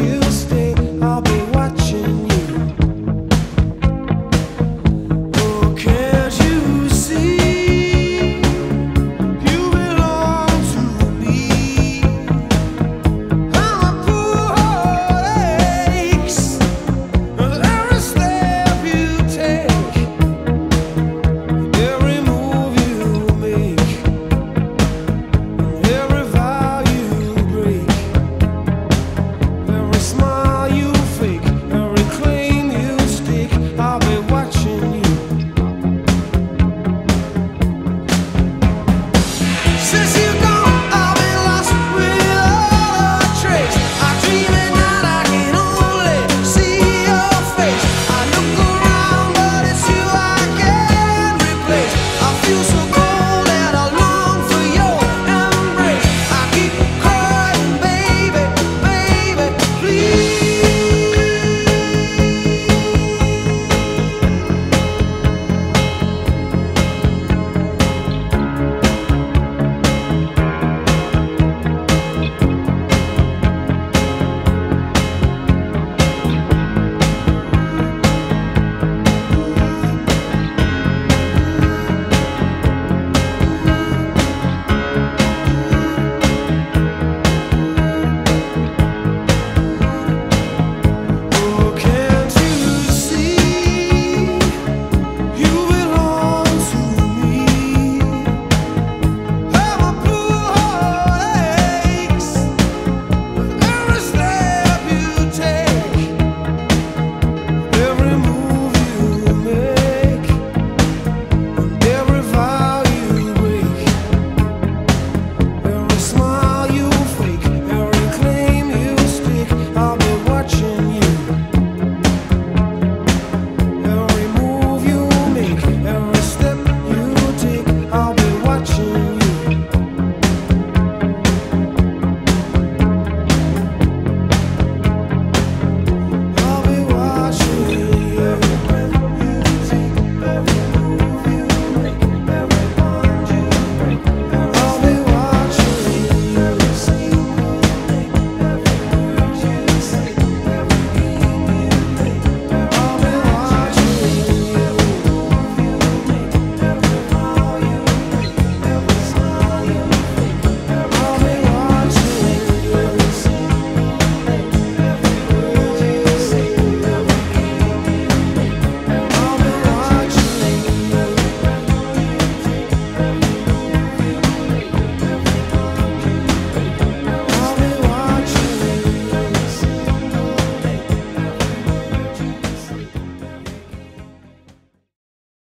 you